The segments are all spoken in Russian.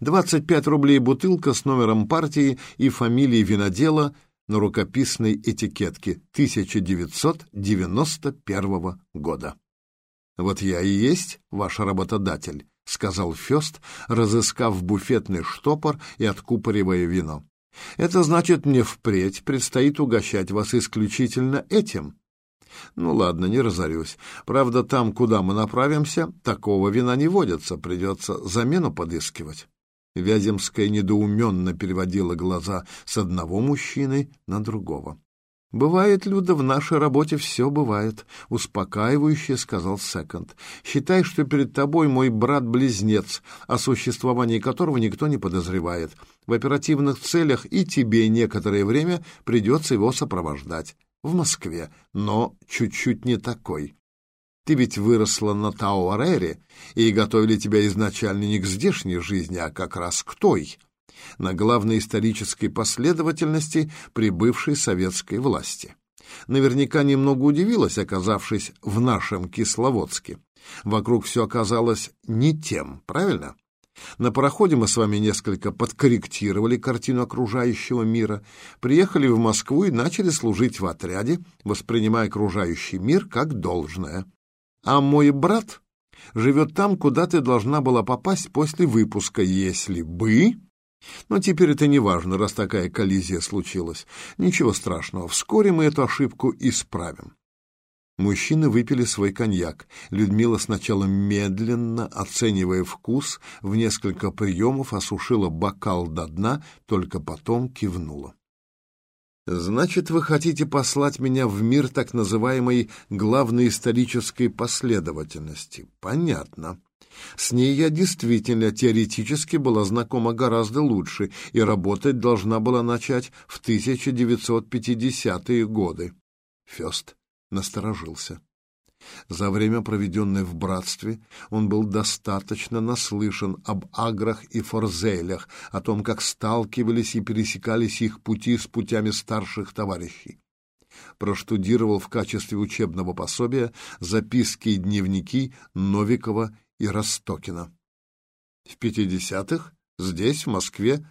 25 рублей бутылка с номером партии и фамилией винодела на рукописной этикетке 1991 года. «Вот я и есть ваш работодатель», — сказал Фёст, разыскав буфетный штопор и откупоривая вино. «Это значит, мне впредь предстоит угощать вас исключительно этим». «Ну ладно, не разорюсь. Правда, там, куда мы направимся, такого вина не водится, придется замену подыскивать». Вяземская недоуменно переводила глаза с одного мужчины на другого. «Бывает, Люда, в нашей работе все бывает», — успокаивающе сказал Секонд. «Считай, что перед тобой мой брат-близнец, о существовании которого никто не подозревает. В оперативных целях и тебе некоторое время придется его сопровождать. В Москве, но чуть-чуть не такой. Ты ведь выросла на Тауарере, и готовили тебя изначально не к здешней жизни, а как раз к той» на главной исторической последовательности прибывшей советской власти. Наверняка немного удивилась, оказавшись в нашем Кисловодске. Вокруг все оказалось не тем, правильно? На пароходе мы с вами несколько подкорректировали картину окружающего мира, приехали в Москву и начали служить в отряде, воспринимая окружающий мир как должное. А мой брат живет там, куда ты должна была попасть после выпуска, если бы но теперь это не важно, раз такая коллизия случилась. Ничего страшного, вскоре мы эту ошибку исправим. Мужчины выпили свой коньяк. Людмила сначала медленно, оценивая вкус, в несколько приемов осушила бокал до дна, только потом кивнула. «Значит, вы хотите послать меня в мир так называемой главной исторической последовательности? Понятно. С ней я действительно теоретически была знакома гораздо лучше и работать должна была начать в 1950-е годы. Фёст насторожился. За время, проведенное в братстве, он был достаточно наслышан об аграх и форзелях, о том, как сталкивались и пересекались их пути с путями старших товарищей. Проштудировал в качестве учебного пособия записки и дневники Новикова и Ростокина. В пятидесятых, здесь, в Москве,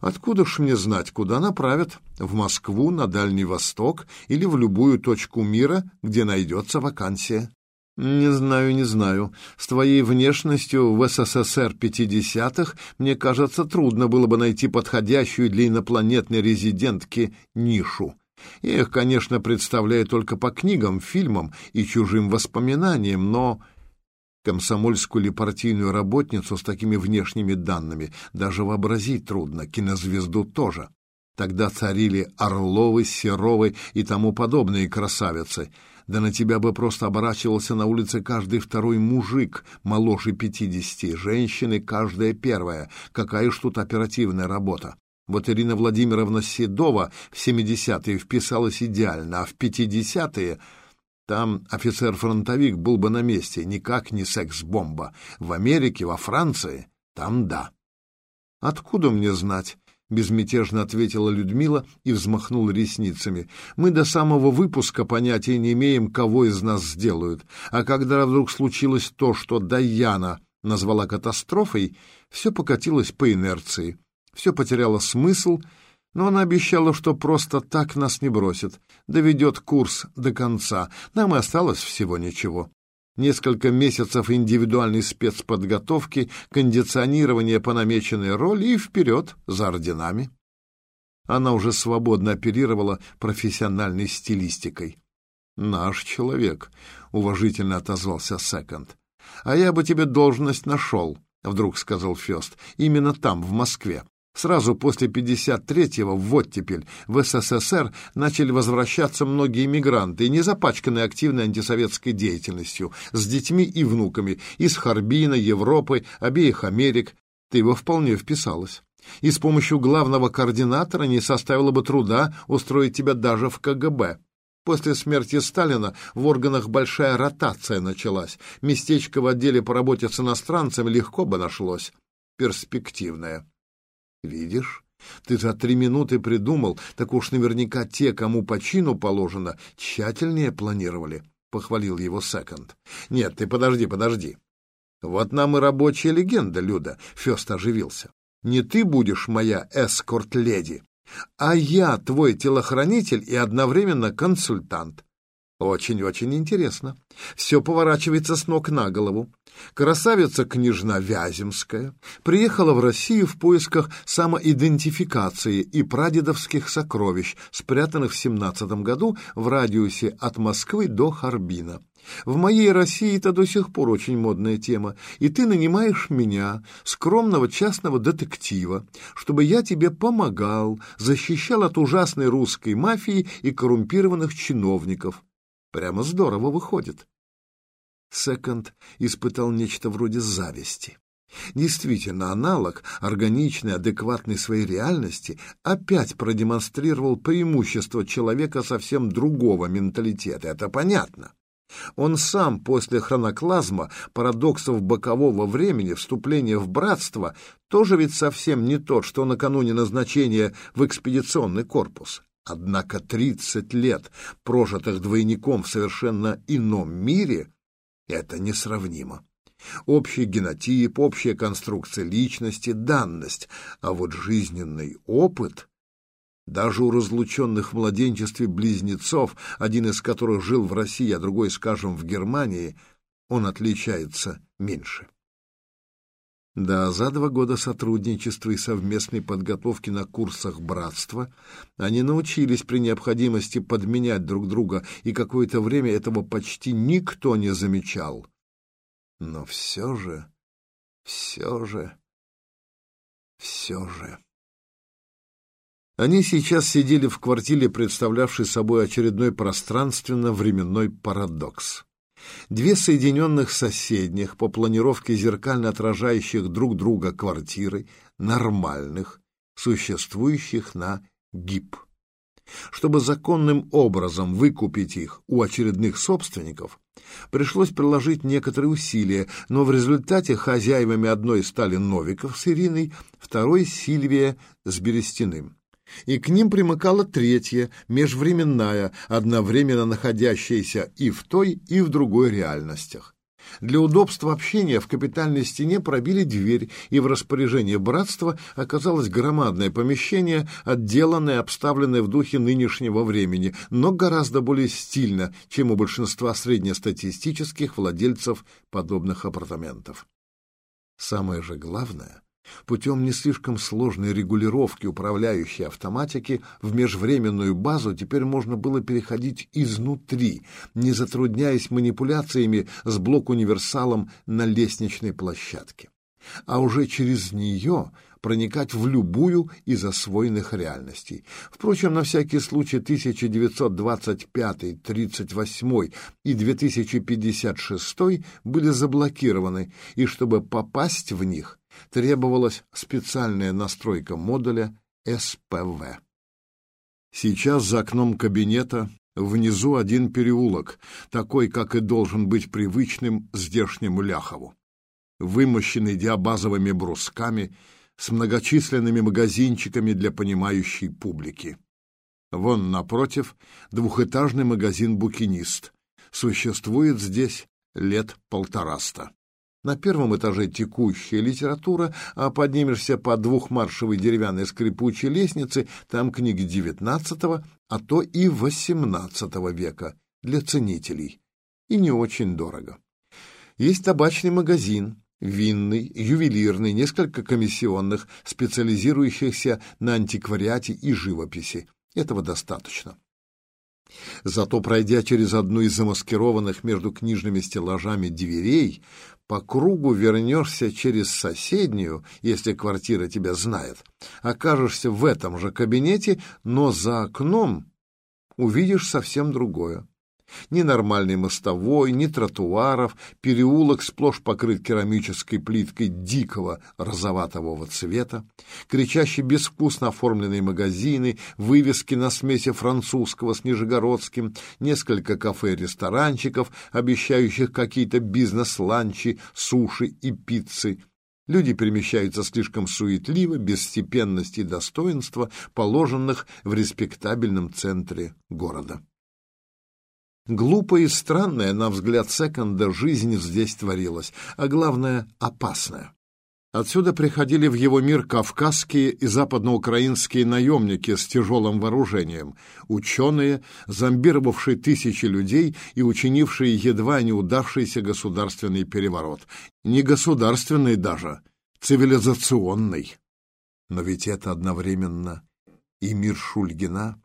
откуда ж мне знать, куда направят? В Москву, на Дальний Восток или в любую точку мира, где найдется вакансия? Не знаю, не знаю. С твоей внешностью в СССР пятидесятых, мне кажется, трудно было бы найти подходящую для инопланетной резидентки нишу. Я их, конечно, представляю только по книгам, фильмам и чужим воспоминаниям, но Комсомольскую или партийную работницу с такими внешними данными даже вообразить трудно, кинозвезду тоже. Тогда царили Орловы, Серовы и тому подобные красавицы. Да на тебя бы просто оборачивался на улице каждый второй мужик, моложе пятидесяти, женщины каждая первая. Какая ж тут оперативная работа. Вот Ирина Владимировна Седова в семидесятые вписалась идеально, а в пятидесятые там офицер-фронтовик был бы на месте, никак не секс-бомба. В Америке, во Франции, там да. Откуда мне знать? Безмятежно ответила Людмила и взмахнула ресницами. Мы до самого выпуска понятия не имеем, кого из нас сделают. А когда вдруг случилось то, что Даяна назвала катастрофой, все покатилось по инерции. Все потеряло смысл — но она обещала, что просто так нас не бросит, доведет курс до конца. Нам и осталось всего ничего. Несколько месяцев индивидуальной спецподготовки, кондиционирование по намеченной роли и вперед за орденами. Она уже свободно оперировала профессиональной стилистикой. «Наш человек», — уважительно отозвался Секонд. «А я бы тебе должность нашел», — вдруг сказал Фест. «Именно там, в Москве. Сразу после 53-го в оттепель в СССР начали возвращаться многие мигранты, не запачканные активной антисоветской деятельностью, с детьми и внуками, из Харбина, Европы, обеих Америк. Ты его вполне вписалась. И с помощью главного координатора не составило бы труда устроить тебя даже в КГБ. После смерти Сталина в органах большая ротация началась. Местечко в отделе по работе с иностранцами легко бы нашлось. Перспективное. Видишь, ты за три минуты придумал, так уж наверняка те, кому по чину положено, тщательнее планировали, — похвалил его Секонд. Нет, ты подожди, подожди. Вот нам и рабочая легенда, Люда, Фест оживился. Не ты будешь моя эскорт-леди, а я твой телохранитель и одновременно консультант. Очень-очень интересно. Все поворачивается с ног на голову. Красавица-княжна Вяземская приехала в Россию в поисках самоидентификации и прадедовских сокровищ, спрятанных в 17 году в радиусе от Москвы до Харбина. В моей России это до сих пор очень модная тема, и ты нанимаешь меня, скромного частного детектива, чтобы я тебе помогал, защищал от ужасной русской мафии и коррумпированных чиновников. Прямо здорово выходит. Секонд испытал нечто вроде зависти. Действительно, аналог, органичный, адекватный своей реальности, опять продемонстрировал преимущество человека совсем другого менталитета. Это понятно. Он сам после хроноклазма, парадоксов бокового времени, вступления в братство, тоже ведь совсем не тот, что накануне назначения в экспедиционный корпус. Однако 30 лет, прожитых двойником в совершенно ином мире, это несравнимо. Общий генотип, общая конструкция личности, данность, а вот жизненный опыт даже у разлученных в младенчестве близнецов, один из которых жил в России, а другой, скажем, в Германии, он отличается меньше. Да, за два года сотрудничества и совместной подготовки на курсах братства они научились при необходимости подменять друг друга, и какое-то время этого почти никто не замечал. Но все же, все же, все же... Они сейчас сидели в квартире, представлявшей собой очередной пространственно-временной парадокс. Две соединенных соседних по планировке зеркально отражающих друг друга квартиры, нормальных, существующих на ГИП. Чтобы законным образом выкупить их у очередных собственников, пришлось приложить некоторые усилия, но в результате хозяевами одной стали Новиков с Ириной, второй — Сильвия с Берестяным и к ним примыкала третья, межвременная, одновременно находящаяся и в той, и в другой реальностях. Для удобства общения в капитальной стене пробили дверь, и в распоряжении братства оказалось громадное помещение, отделанное, обставленное в духе нынешнего времени, но гораздо более стильно, чем у большинства среднестатистических владельцев подобных апартаментов. Самое же главное, Путем не слишком сложной регулировки управляющей автоматики в межвременную базу теперь можно было переходить изнутри, не затрудняясь манипуляциями с блок-универсалом на лестничной площадке. А уже через нее проникать в любую из освоенных реальностей. Впрочем, на всякий случай 1925, 38 и 2056 были заблокированы, и чтобы попасть в них, требовалась специальная настройка модуля СПВ. Сейчас за окном кабинета внизу один переулок, такой, как и должен быть привычным здешнему Ляхову, вымощенный диабазовыми брусками с многочисленными магазинчиками для понимающей публики. Вон напротив двухэтажный магазин «Букинист». Существует здесь лет полтораста. На первом этаже текущая литература, а поднимешься по двухмаршевой деревянной скрипучей лестнице, там книги XIX, а то и XVIII века для ценителей. И не очень дорого. Есть табачный магазин, винный, ювелирный, несколько комиссионных, специализирующихся на антиквариате и живописи. Этого достаточно. Зато, пройдя через одну из замаскированных между книжными стеллажами дверей, по кругу вернешься через соседнюю, если квартира тебя знает, окажешься в этом же кабинете, но за окном увидишь совсем другое. Ни нормальной мостовой, ни тротуаров, переулок сплошь покрыт керамической плиткой дикого розоватого цвета, кричащие безвкусно оформленные магазины, вывески на смеси французского с нижегородским, несколько кафе и ресторанчиков, обещающих какие-то бизнес-ланчи, суши и пиццы. Люди перемещаются слишком суетливо, без степенности и достоинства, положенных в респектабельном центре города. Глупая и странная, на взгляд Секонда, жизнь здесь творилась, а главное — опасная. Отсюда приходили в его мир кавказские и западноукраинские наемники с тяжелым вооружением, ученые, зомбировавшие тысячи людей и учинившие едва не удавшийся государственный переворот. Не государственный даже, цивилизационный. Но ведь это одновременно и мир Шульгина,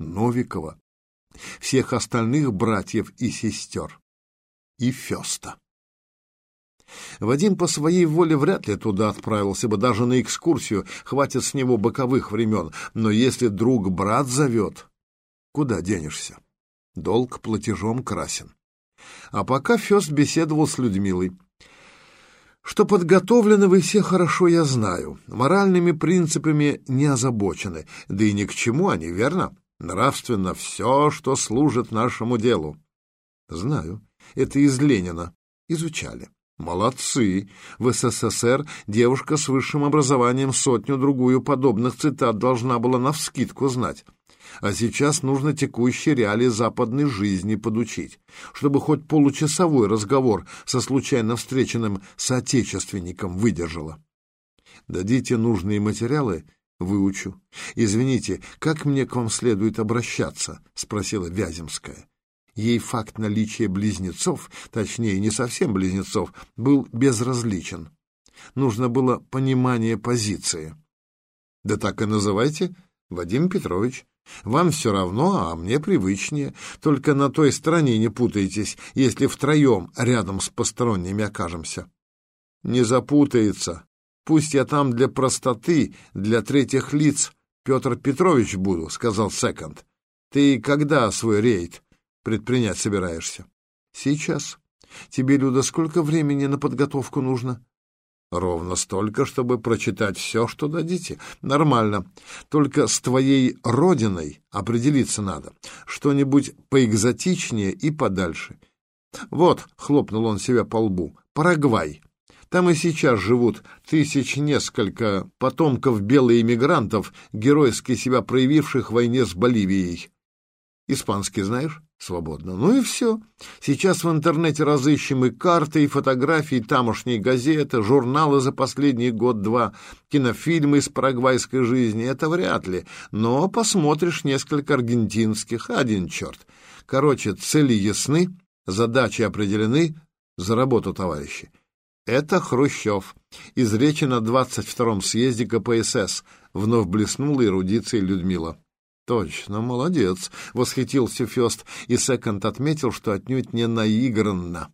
Новикова, всех остальных братьев и сестер, и Феста. Вадим по своей воле вряд ли туда отправился бы, даже на экскурсию, хватит с него боковых времен, но если друг-брат зовет, куда денешься? Долг платежом красен. А пока Фест беседовал с Людмилой. Что подготовлены вы все хорошо, я знаю. Моральными принципами не озабочены, да и ни к чему они, верно? Нравственно все, что служит нашему делу. Знаю. Это из Ленина. Изучали. Молодцы! В СССР девушка с высшим образованием сотню-другую подобных цитат должна была навскидку знать. А сейчас нужно текущие реалии западной жизни подучить, чтобы хоть получасовой разговор со случайно встреченным соотечественником выдержала. Дадите нужные материалы, выучу. Извините, как мне к вам следует обращаться? спросила Вяземская. Ей факт наличия близнецов, точнее, не совсем близнецов, был безразличен. Нужно было понимание позиции. Да так и называйте, Вадим Петрович. Вам все равно, а мне привычнее. Только на той стороне не путайтесь, если втроем рядом с посторонними окажемся. Не запутается. Пусть я там для простоты, для третьих лиц Петр Петрович буду, сказал Секонд. Ты когда свой рейд предпринять собираешься? Сейчас. Тебе, Люда, сколько времени на подготовку нужно? Ровно столько, чтобы прочитать все, что дадите. Нормально. Только с твоей родиной определиться надо. Что-нибудь поэкзотичнее и подальше. Вот, хлопнул он себя по лбу, Парагвай. Там и сейчас живут тысяч несколько потомков белых иммигрантов, геройски себя проявивших в войне с Боливией. Испанский знаешь? свободно. Ну и все. Сейчас в интернете разыщем и карты, и фотографии, тамошние газеты, журналы за последний год-два, кинофильмы из парагвайской жизни. Это вряд ли. Но посмотришь несколько аргентинских, один черт. Короче, цели ясны, задачи определены, за работу, товарищи. Это Хрущев. Из речи на 22-м съезде КПСС. Вновь блеснула эрудицией Людмила. Точно, молодец, восхитился Фест, и Секонд отметил, что отнюдь не наигранно.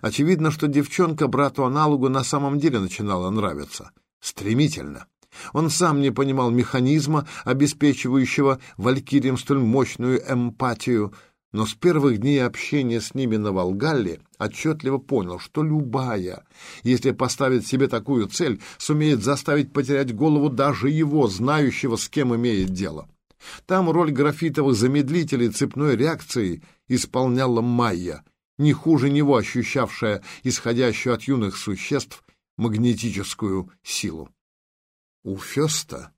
Очевидно, что девчонка брату-аналогу на самом деле начинала нравиться. Стремительно. Он сам не понимал механизма, обеспечивающего валькириям столь мощную эмпатию, но с первых дней общения с ними на Волгалле отчетливо понял, что любая, если поставит себе такую цель, сумеет заставить потерять голову даже его, знающего, с кем имеет дело. Там роль графитовых замедлителей цепной реакции исполняла Майя, не хуже него ощущавшая исходящую от юных существ магнетическую силу. У Феста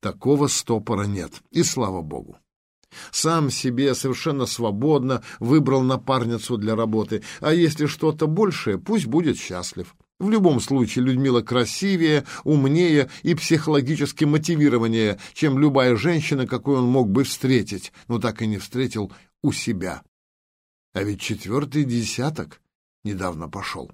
такого стопора нет, и слава богу. Сам себе совершенно свободно выбрал напарницу для работы, а если что-то большее, пусть будет счастлив. В любом случае Людмила красивее, умнее и психологически мотивированнее, чем любая женщина, какую он мог бы встретить, но так и не встретил у себя. А ведь четвертый десяток недавно пошел.